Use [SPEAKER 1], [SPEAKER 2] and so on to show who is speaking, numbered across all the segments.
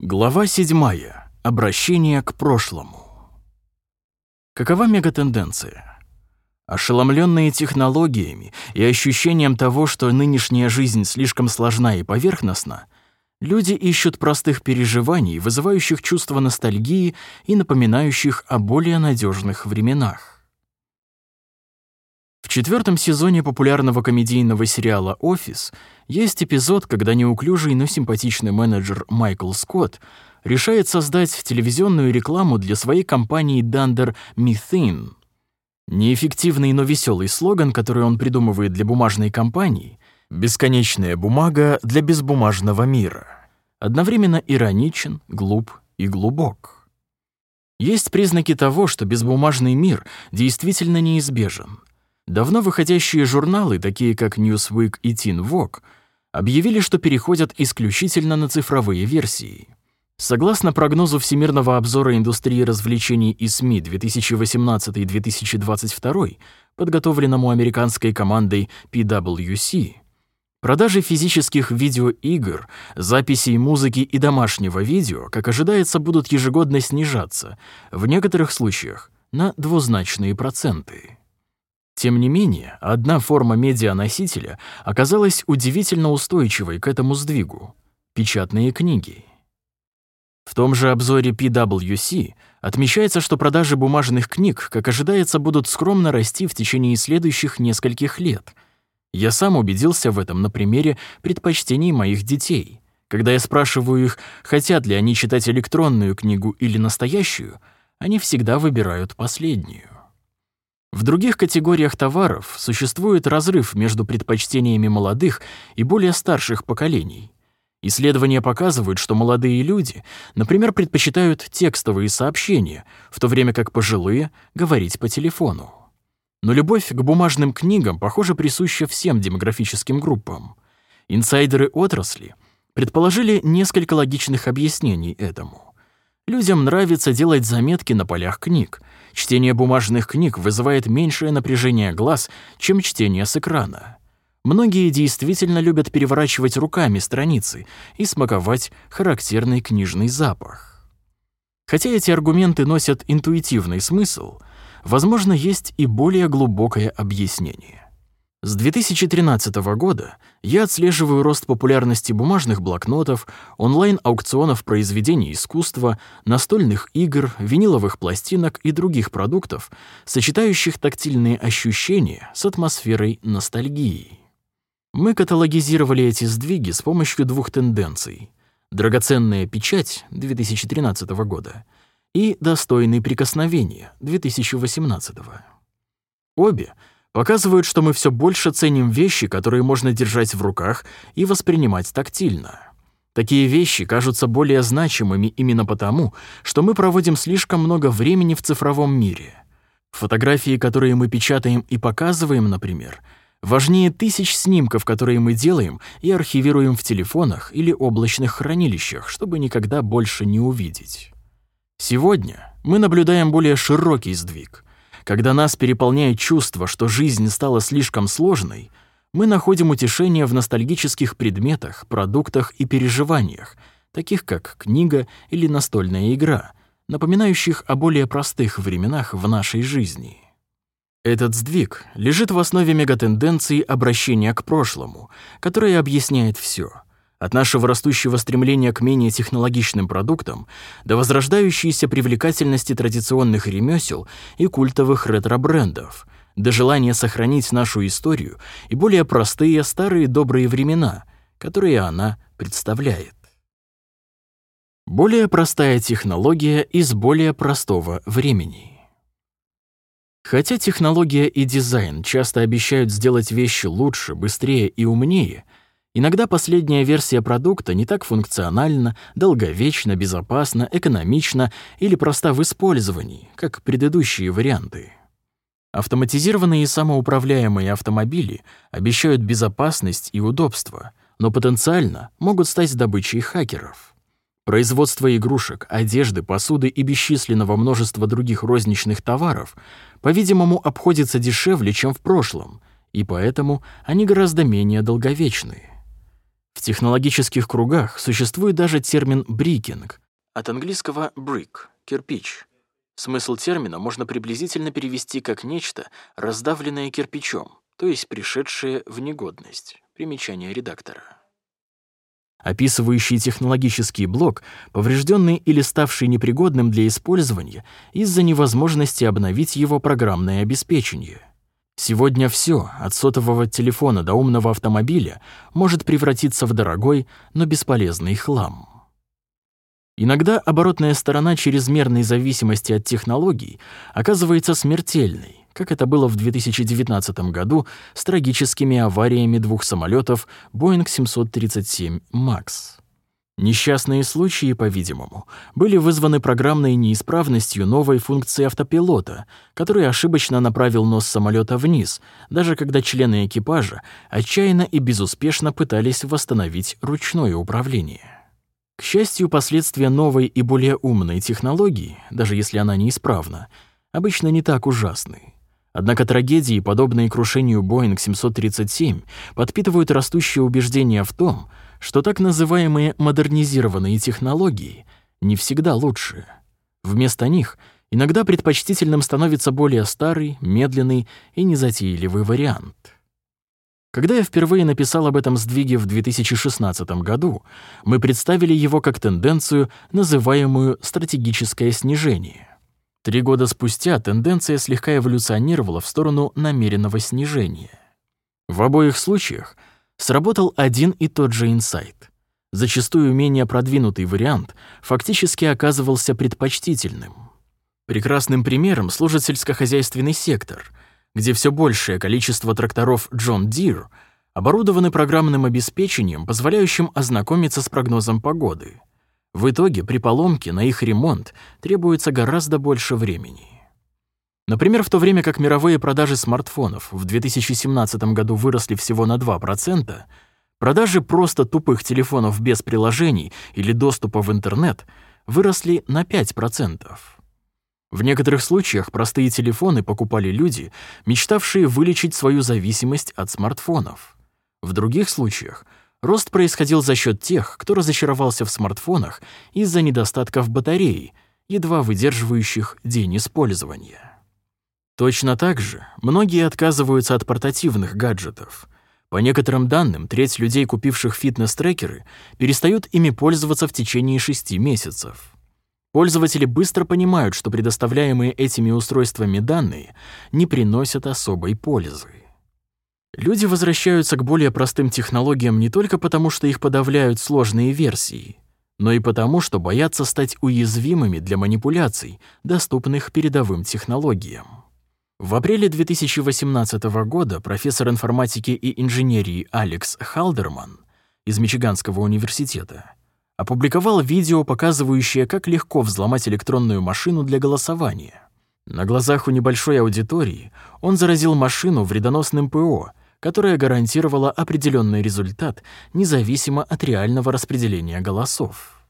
[SPEAKER 1] Глава 7. Обращение к прошлому. Какова мегатенденция? Ошеломленные технологиями и ощущением того, что нынешняя жизнь слишком сложна и поверхностна, люди ищут простых переживаний, вызывающих чувство ностальгии и напоминающих о более надежных временах. В четвертом сезоне популярного комедийного сериала «Офис» Есть эпизод, когда неуклюжий, но симпатичный менеджер Майкл Скотт решает создать телевизионную рекламу для своей компании Dunder Mifflin. Неэффективный, но веселый слоган, который он придумывает для бумажной компании «Бесконечная бумага для безбумажного мира». Одновременно ироничен, глуп и глубок. Есть признаки того, что безбумажный мир действительно неизбежен. Давно выходящие журналы, такие как Newsweek и Teen Vogue, объявили, что переходят исключительно на цифровые версии. Согласно прогнозу Всемирного обзора индустрии развлечений и СМИ 2018-2022, подготовленному американской командой PwC, продажи физических видеоигр, записей музыки и домашнего видео, как ожидается, будут ежегодно снижаться, в некоторых случаях на двузначные проценты. Тем не менее, одна форма медианосителя оказалась удивительно устойчивой к этому сдвигу — печатные книги. В том же обзоре PwC отмечается, что продажи бумажных книг, как ожидается, будут скромно расти в течение следующих нескольких лет. Я сам убедился в этом на примере предпочтений моих детей. Когда я спрашиваю их, хотят ли они читать электронную книгу или настоящую, они всегда выбирают последнюю. В других категориях товаров существует разрыв между предпочтениями молодых и более старших поколений. Исследования показывают, что молодые люди, например, предпочитают текстовые сообщения, в то время как пожилые — говорить по телефону. Но любовь к бумажным книгам, похоже, присуща всем демографическим группам. Инсайдеры отрасли предположили несколько логичных объяснений этому. Людям нравится делать заметки на полях книг — Чтение бумажных книг вызывает меньшее напряжение глаз, чем чтение с экрана. Многие действительно любят переворачивать руками страницы и смаковать характерный книжный запах. Хотя эти аргументы носят интуитивный смысл, возможно, есть и более глубокое объяснение. С 2013 года я отслеживаю рост популярности бумажных блокнотов, онлайн-аукционов произведений искусства, настольных игр, виниловых пластинок и других продуктов, сочетающих тактильные ощущения с атмосферой ностальгии. Мы каталогизировали эти сдвиги с помощью двух тенденций. «Драгоценная печать» 2013 года и «Достойный прикосновения» 2018. Обе — показывают, что мы все больше ценим вещи, которые можно держать в руках и воспринимать тактильно. Такие вещи кажутся более значимыми именно потому, что мы проводим слишком много времени в цифровом мире. Фотографии, которые мы печатаем и показываем, например, важнее тысяч снимков, которые мы делаем и архивируем в телефонах или облачных хранилищах, чтобы никогда больше не увидеть. Сегодня мы наблюдаем более широкий сдвиг. Когда нас переполняет чувство, что жизнь стала слишком сложной, мы находим утешение в ностальгических предметах, продуктах и переживаниях, таких как книга или настольная игра, напоминающих о более простых временах в нашей жизни. Этот сдвиг лежит в основе мегатенденции обращения к прошлому, которая объясняет все — от нашего растущего стремления к менее технологичным продуктам до возрождающейся привлекательности традиционных ремесел и культовых ретро-брендов, до желания сохранить нашу историю и более простые старые добрые времена, которые она представляет. Более простая технология из более простого времени. Хотя технология и дизайн часто обещают сделать вещи лучше, быстрее и умнее — Иногда последняя версия продукта не так функциональна, долговечна, безопасна, экономична или проста в использовании, как предыдущие варианты. Автоматизированные и самоуправляемые автомобили обещают безопасность и удобство, но потенциально могут стать добычей хакеров. Производство игрушек, одежды, посуды и бесчисленного множества других розничных товаров, по-видимому, обходится дешевле, чем в прошлом, и поэтому они гораздо менее долговечные. В технологических кругах существует даже термин «брикинг», от английского «brick» — «кирпич». Смысл термина можно приблизительно перевести как нечто, раздавленное кирпичом, то есть пришедшее в негодность. Примечание редактора. Описывающий технологический блок, поврежденный или ставший непригодным для использования из-за невозможности обновить его программное обеспечение. Сегодня все, от сотового телефона до умного автомобиля, может превратиться в дорогой, но бесполезный хлам. Иногда оборотная сторона чрезмерной зависимости от технологий оказывается смертельной, как это было в 2019 году с трагическими авариями двух самолетов Boeing 737 MAX. Несчастные случаи, по-видимому, были вызваны программной неисправностью новой функции автопилота, который ошибочно направил нос самолета вниз, даже когда члены экипажа отчаянно и безуспешно пытались восстановить ручное управление. К счастью, последствия новой и более умной технологии, даже если она неисправна, обычно не так ужасны. Однако трагедии, подобные крушению Boeing 737, подпитывают растущее убеждение в том, что так называемые модернизированные технологии не всегда лучше. Вместо них иногда предпочтительным становится более старый, медленный и незатейливый вариант — когда я впервые написал об этом сдвиге в 2016 году, мы представили его как тенденцию, называемую «стратегическое снижение». Три года спустя тенденция слегка эволюционировала в сторону намеренного снижения. В обоих случаях сработал один и тот же инсайт. Зачастую менее продвинутый вариант фактически оказывался предпочтительным. Прекрасным примером служит сельскохозяйственный сектор — где все большее количество тракторов John Deere оборудованы программным обеспечением, позволяющим ознакомиться с прогнозом погоды. В итоге при поломке на их ремонт требуется гораздо больше времени. Например, в то время как мировые продажи смартфонов в 2017 году выросли всего на 2%, продажи просто тупых телефонов без приложений или доступа в интернет выросли на 5%. В некоторых случаях простые телефоны покупали люди, мечтавшие вылечить свою зависимость от смартфонов. В других случаях рост происходил за счет тех, кто разочаровался в смартфонах из-за недостатков батареи, едва выдерживающих день использования. Точно так же многие отказываются от портативных гаджетов. По некоторым данным, треть людей, купивших фитнес-трекеры, перестают ими пользоваться в течение шести месяцев. Пользователи быстро понимают, что предоставляемые этими устройствами данные не приносят особой пользы. Люди возвращаются к более простым технологиям не только потому, что их подавляют сложные версии, но и потому, что боятся стать уязвимыми для манипуляций, доступных передовым технологиям. В апреле 2018 года профессор информатики и инженерии Алекс Халдерман из Мичиганского университета опубликовал видео, показывающее, как легко взломать электронную машину для голосования. На глазах у небольшой аудитории он заразил машину вредоносным ПО, которое гарантировало определенный результат, независимо от реального распределения голосов.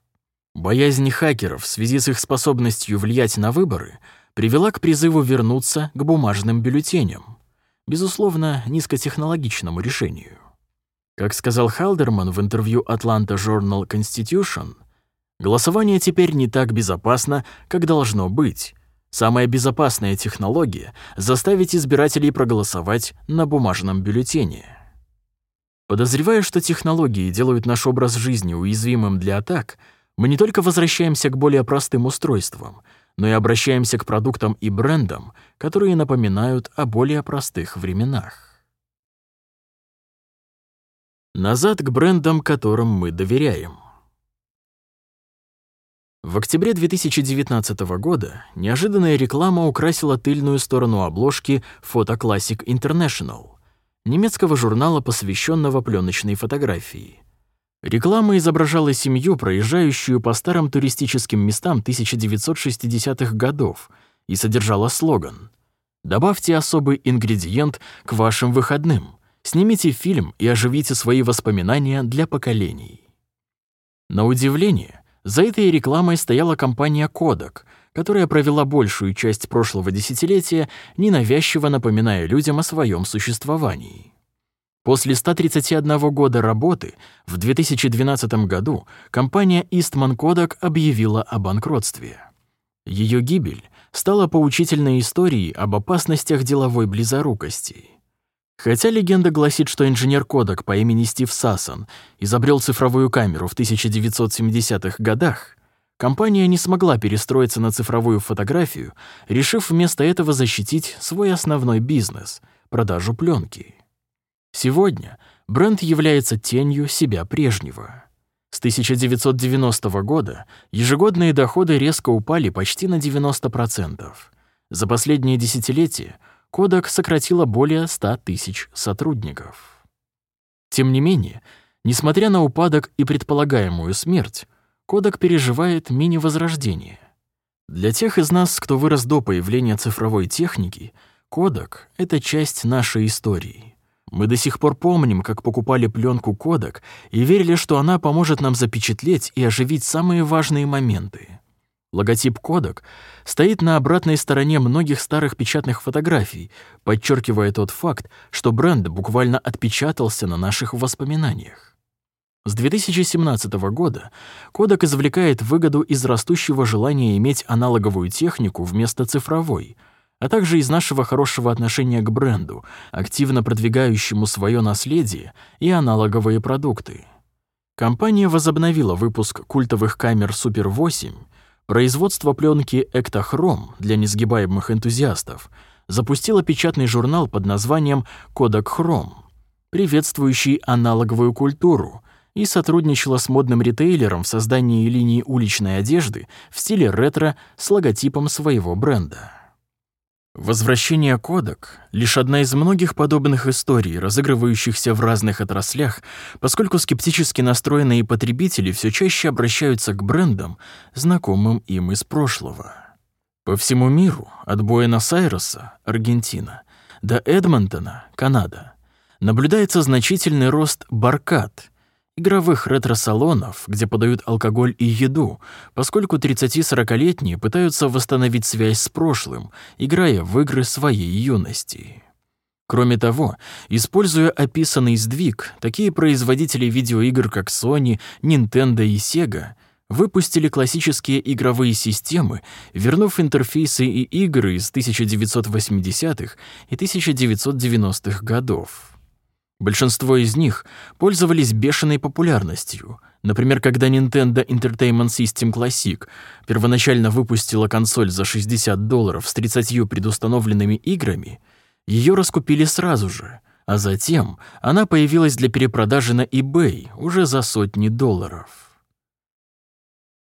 [SPEAKER 1] Боязнь хакеров в связи с их способностью влиять на выборы привела к призыву вернуться к бумажным бюллетеням, безусловно, низкотехнологичному решению. Как сказал Халдерман в интервью Atlanta Journal Constitution, голосование теперь не так безопасно, как должно быть. Самая безопасная технология — заставить избирателей проголосовать на бумажном бюллетене. Подозревая, что технологии делают наш образ жизни уязвимым для атак, мы не только возвращаемся к более простым устройствам, но и обращаемся к продуктам и брендам, которые напоминают о более простых временах. Назад к брендам, которым мы доверяем. В октябре 2019 года неожиданная реклама украсила тыльную сторону обложки Photo Classic International, немецкого журнала, посвященного пленочной фотографии. Реклама изображала семью, проезжающую по старым туристическим местам 1960-х годов, и содержала слоган «Добавьте особый ингредиент к вашим выходным», Снимите фильм и оживите свои воспоминания для поколений. На удивление, за этой рекламой стояла компания Kodak, которая провела большую часть прошлого десятилетия, ненавязчиво напоминая людям о своем существовании. После 131 года работы в 2012 году компания Eastman Kodak объявила о банкротстве. Ее гибель стала поучительной историей об опасностях деловой близорукости. Хотя легенда гласит, что инженер Kodak по имени Стив Сассон изобрел цифровую камеру в 1970-х годах, компания не смогла перестроиться на цифровую фотографию, решив вместо этого защитить свой основной бизнес — продажу пленки. Сегодня бренд является тенью себя прежнего. С 1990 года ежегодные доходы резко упали почти на 90%. За последние десятилетия Kodak сократила более 100 тысяч сотрудников. Тем не менее, несмотря на упадок и предполагаемую смерть, Kodak переживает мини-возрождение. Для тех из нас, кто вырос до появления цифровой техники, Kodak — это часть нашей истории. Мы до сих пор помним, как покупали пленку Кодек и верили, что она поможет нам запечатлеть и оживить самые важные моменты. Логотип Кодек стоит на обратной стороне многих старых печатных фотографий, подчеркивая тот факт, что бренд буквально отпечатался на наших воспоминаниях. С 2017 года Кодек извлекает выгоду из растущего желания иметь аналоговую технику вместо цифровой — а также из нашего хорошего отношения к бренду, активно продвигающему свое наследие и аналоговые продукты. Компания возобновила выпуск культовых камер Super 8, производство пленки Эктохром для несгибаемых энтузиастов, запустила печатный журнал под названием Kodak Chrome, приветствующий аналоговую культуру, и сотрудничала с модным ритейлером в создании линии уличной одежды в стиле ретро с логотипом своего бренда. Возвращение кодек — лишь одна из многих подобных историй, разыгрывающихся в разных отраслях, поскольку скептически настроенные потребители все чаще обращаются к брендам, знакомым им из прошлого. По всему миру, от Буэнос-Айреса, Аргентина, до Эдмонтона, Канада, наблюдается значительный рост баркад — игровых ретро-салонов, где подают алкоголь и еду, поскольку 30-40-летние пытаются восстановить связь с прошлым, играя в игры своей юности. Кроме того, используя описанный сдвиг, такие производители видеоигр, как Sony, Nintendo и Sega, выпустили классические игровые системы, вернув интерфейсы и игры из 1980-х и 1990-х годов. Большинство из них пользовались бешеной популярностью. Например, когда Nintendo Entertainment System Classic первоначально выпустила консоль за 60 долларов с 30 предустановленными играми, ее раскупили сразу же, а затем она появилась для перепродажи на eBay уже за сотни долларов.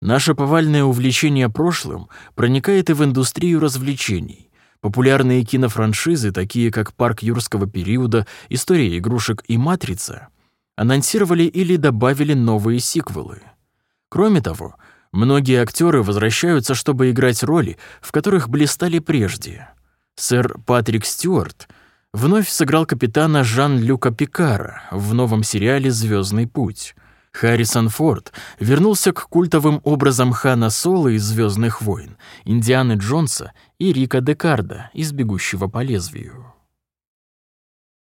[SPEAKER 1] Наше повальное увлечение прошлым проникает и в индустрию развлечений. Популярные кинофраншизы, такие как «Парк юрского периода», «История игрушек» и «Матрица», анонсировали или добавили новые сиквелы. Кроме того, многие актеры возвращаются, чтобы играть роли, в которых блистали прежде. Сэр Патрик Стюарт вновь сыграл капитана Жан-Люка Пикара в новом сериале «Звездный путь», Харрисон Форд вернулся к культовым образам Хана Соло из «Звездных войн», Индианы Джонса и Рика Декарда из «Бегущего по лезвию».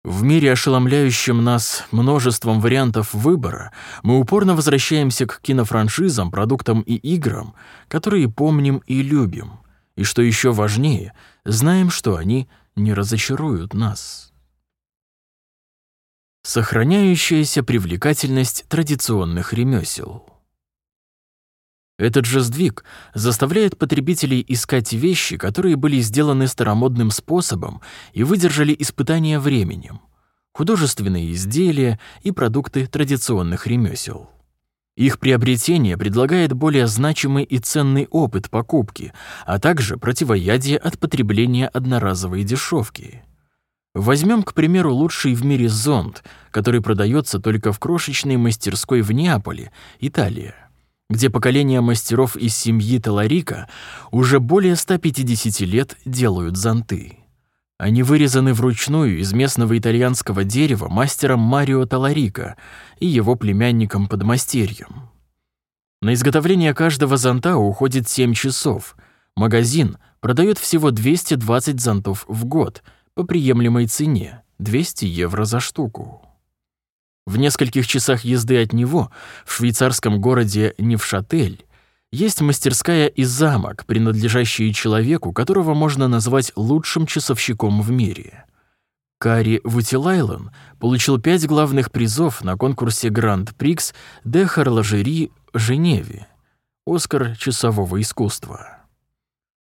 [SPEAKER 1] В мире, ошеломляющем нас множеством вариантов выбора, мы упорно возвращаемся к кинофраншизам, продуктам и играм, которые помним и любим, и, что еще важнее, знаем, что они не разочаруют нас. Сохраняющаяся привлекательность традиционных ремесел. Этот же сдвиг заставляет потребителей искать вещи, которые были сделаны старомодным способом и выдержали испытания временем, художественные изделия и продукты традиционных ремесел. Их приобретение предлагает более значимый и ценный опыт покупки, а также противоядие от потребления одноразовой дешевки. Возьмем, к примеру, лучший в мире зонт, который продается только в крошечной мастерской в Неаполе, Италия, где поколения мастеров из семьи Таларика уже более 150 лет делают зонты. Они вырезаны вручную из местного итальянского дерева мастером Марио Таларика и его племянником-подмастерьем. На изготовление каждого зонта уходит 7 часов. Магазин продает всего 220 зонтов в год – по приемлемой цене – 200 евро за штуку. В нескольких часах езды от него, в швейцарском городе Невшатель, есть мастерская и замок, принадлежащие человеку, которого можно назвать лучшим часовщиком в мире. Кари Вутилайлен получил пять главных призов на конкурсе Гранд-Прикс де Харлажери в Женеве, Оскар часового искусства.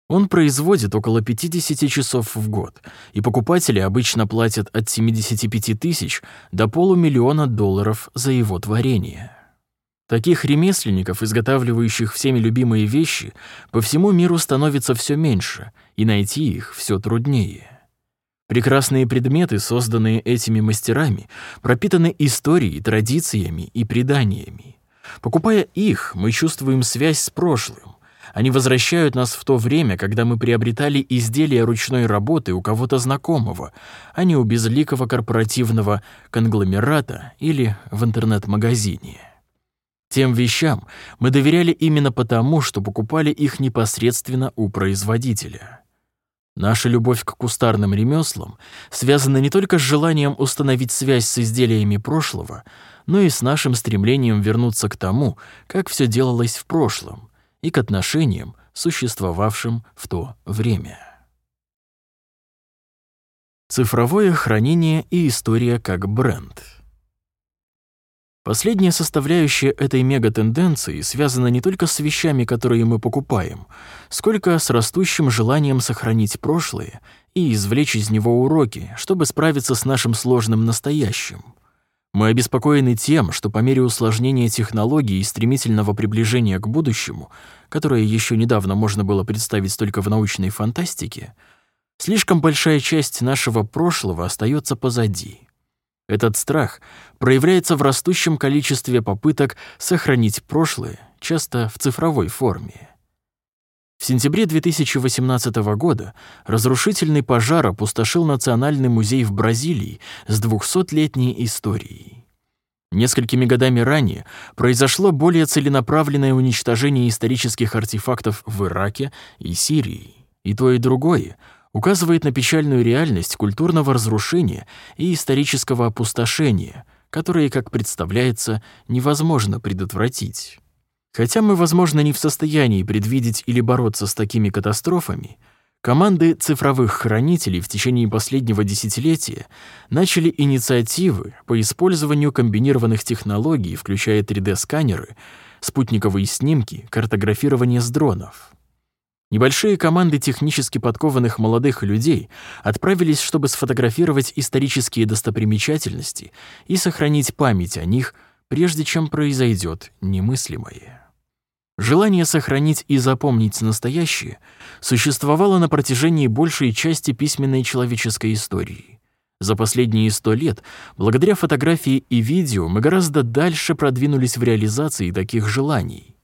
[SPEAKER 1] Он производит около 50 часов в год, и покупатели обычно платят от 75 тысяч до полумиллиона долларов за его творение. Таких ремесленников, изготавливающих всеми любимые вещи, по всему миру становится все меньше, и найти их все труднее. Прекрасные предметы, созданные этими мастерами, пропитаны историей, традициями и преданиями. Покупая их, мы чувствуем связь с прошлым. Они возвращают нас в то время, когда мы приобретали изделия ручной работы у кого-то знакомого, а не у безликого корпоративного конгломерата или в интернет-магазине. Тем вещам мы доверяли именно потому, что покупали их непосредственно у производителя. Наша любовь к кустарным ремеслам связана не только с желанием установить связь с изделиями прошлого, но и с нашим стремлением вернуться к тому, как все делалось в прошлом, и к отношениям, существовавшим в то время. Цифровое хранение и история как бренд — Последняя составляющая этой мегатенденции связана не только с вещами, которые мы покупаем, сколько с растущим желанием сохранить прошлое и извлечь из него уроки, чтобы справиться с нашим сложным настоящим. Мы обеспокоены тем, что по мере усложнения технологий и стремительного приближения к будущему, которое еще недавно можно было представить только в научной фантастике, слишком большая часть нашего прошлого остается позади. Этот страх проявляется в растущем количестве попыток сохранить прошлое, часто в цифровой форме. В сентябре 2018 года разрушительный пожар опустошил Национальный музей в Бразилии с 200-летней историей. Несколькими годами ранее произошло более целенаправленное уничтожение исторических артефактов в Ираке и Сирии. И то, и другое — указывает на печальную реальность культурного разрушения и исторического опустошения, которые, как представляется, невозможно предотвратить. Хотя мы, возможно, не в состоянии предвидеть или бороться с такими катастрофами, команды цифровых хранителей в течение последнего десятилетия начали инициативы по использованию комбинированных технологий, включая 3D-сканеры, спутниковые снимки, картографирование с дронов. Небольшие команды технически подкованных молодых людей отправились, чтобы сфотографировать исторические достопримечательности и сохранить память о них, прежде чем произойдет немыслимое. Желание сохранить и запомнить настоящее существовало на протяжении большей части письменной человеческой истории. За последние сто лет, благодаря фотографии и видео, мы гораздо дальше продвинулись в реализации таких желаний.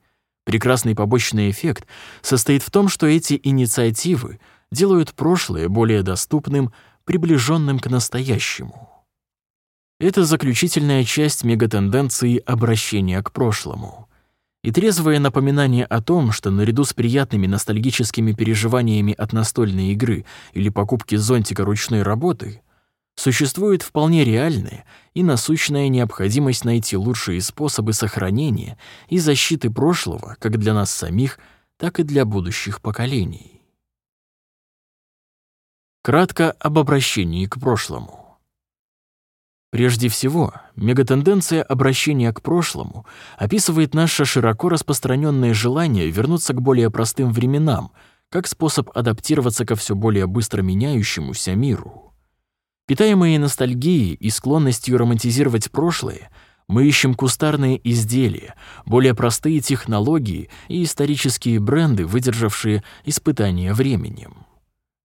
[SPEAKER 1] Прекрасный побочный эффект состоит в том, что эти инициативы делают прошлое более доступным, приближенным к настоящему. Это заключительная часть мегатенденции обращения к прошлому. И трезвое напоминание о том, что наряду с приятными ностальгическими переживаниями от настольной игры или покупки зонтика ручной работы, Существует вполне реальная и насущная необходимость найти лучшие способы сохранения и защиты прошлого как для нас самих, так и для будущих поколений. Кратко об обращении к прошлому. Прежде всего, мегатенденция обращения к прошлому описывает наше широко распространенное желание вернуться к более простым временам, как способ адаптироваться ко все более быстро меняющемуся миру. Питаемые ностальгией и склонностью романтизировать прошлое, мы ищем кустарные изделия, более простые технологии и исторические бренды, выдержавшие испытания временем.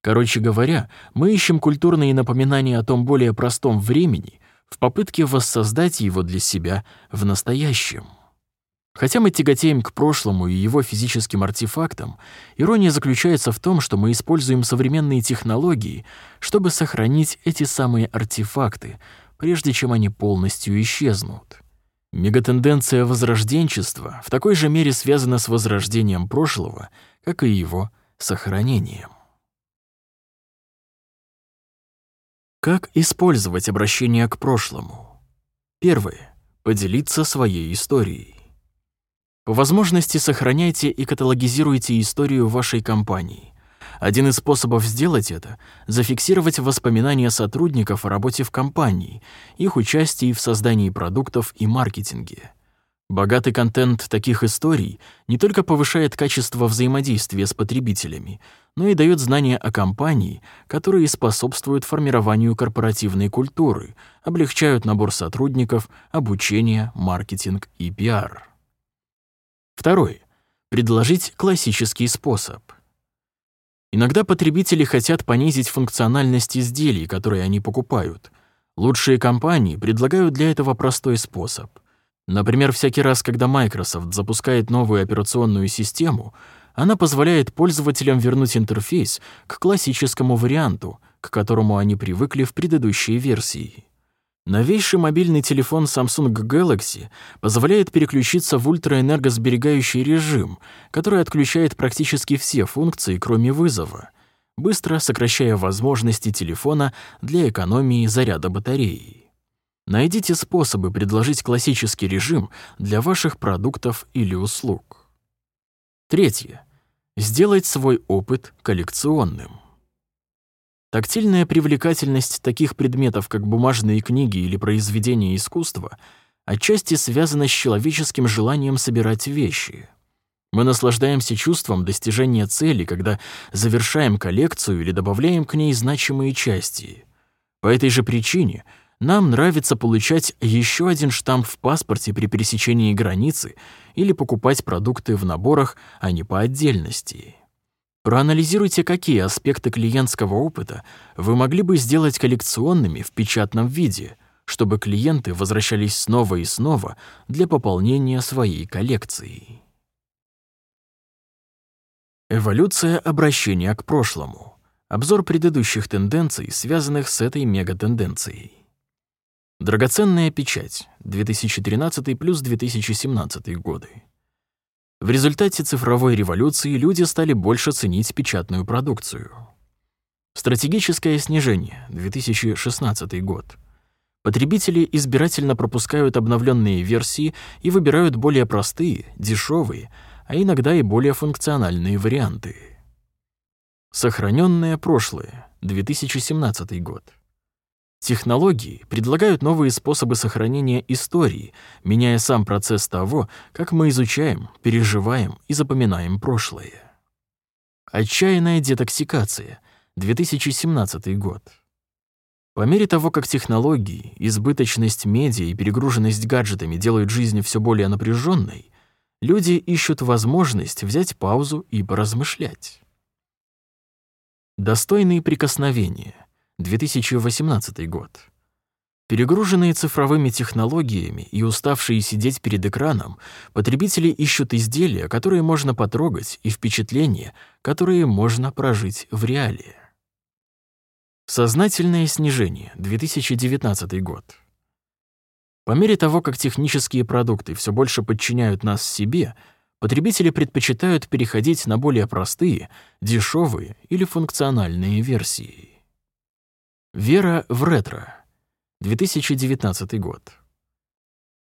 [SPEAKER 1] Короче говоря, мы ищем культурные напоминания о том более простом времени в попытке воссоздать его для себя в настоящем. Хотя мы тяготеем к прошлому и его физическим артефактам, ирония заключается в том, что мы используем современные технологии, чтобы сохранить эти самые артефакты, прежде чем они полностью исчезнут. Мегатенденция возрожденчества в такой же мере связана с возрождением прошлого, как и его сохранением. Как использовать обращение к прошлому? Первое. Поделиться своей историей. По возможности сохраняйте и каталогизируйте историю вашей компании. Один из способов сделать это — зафиксировать воспоминания сотрудников о работе в компании, их участии в создании продуктов и маркетинге. Богатый контент таких историй не только повышает качество взаимодействия с потребителями, но и дает знания о компании, которые способствуют формированию корпоративной культуры, облегчают набор сотрудников, обучение, маркетинг и пиар. Второй. Предложить классический способ. Иногда потребители хотят понизить функциональность изделий, которые они покупают. Лучшие компании предлагают для этого простой способ — Например, всякий раз, когда Microsoft запускает новую операционную систему, она позволяет пользователям вернуть интерфейс к классическому варианту, к которому они привыкли в предыдущей версии. Новейший мобильный телефон Samsung Galaxy позволяет переключиться в ультраэнергосберегающий режим, который отключает практически все функции, кроме вызова, быстро сокращая возможности телефона для экономии заряда батареи. Найдите способы предложить классический режим для ваших продуктов или услуг. Третье. Сделать свой опыт коллекционным. Тактильная привлекательность таких предметов, как бумажные книги или произведения искусства, отчасти связана с человеческим желанием собирать вещи. Мы наслаждаемся чувством достижения цели, когда завершаем коллекцию или добавляем к ней значимые части. По этой же причине — нам нравится получать еще один штамп в паспорте при пересечении границы или покупать продукты в наборах, а не по отдельности. Проанализируйте, какие аспекты клиентского опыта вы могли бы сделать коллекционными в печатном виде, чтобы клиенты возвращались снова и снова для пополнения своей коллекции. Эволюция обращения к прошлому. Обзор предыдущих тенденций, связанных с этой мегатенденцией. Драгоценная печать, 2013 плюс 2017 годы. В результате цифровой революции люди стали больше ценить печатную продукцию. Стратегическое снижение, 2016 год. Потребители избирательно пропускают обновленные версии и выбирают более простые, дешевые, а иногда и более функциональные варианты. Сохраненное прошлое, 2017 год. Технологии предлагают новые способы сохранения истории, меняя сам процесс того, как мы изучаем, переживаем и запоминаем прошлое. Отчаянная детоксикация, 2017 год. По мере того, как технологии, избыточность медиа и перегруженность гаджетами делают жизнь все более напряженной, люди ищут возможность взять паузу и поразмышлять. Достойные прикосновения — 2018 год. Перегруженные цифровыми технологиями и уставшие сидеть перед экраном, потребители ищут изделия, которые можно потрогать, и впечатления, которые можно прожить в реале. Сознательное снижение, 2019 год. По мере того, как технические продукты все больше подчиняют нас себе, потребители предпочитают переходить на более простые, дешевые или функциональные версии. Вера в ретро. 2019 год.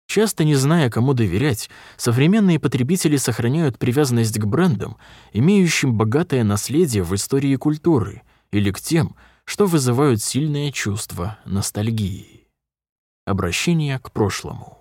[SPEAKER 1] Часто не зная, кому доверять, современные потребители сохраняют привязанность к брендам, имеющим богатое наследие в истории культуры, или к тем, что вызывают сильное чувство ностальгии. Обращение к прошлому.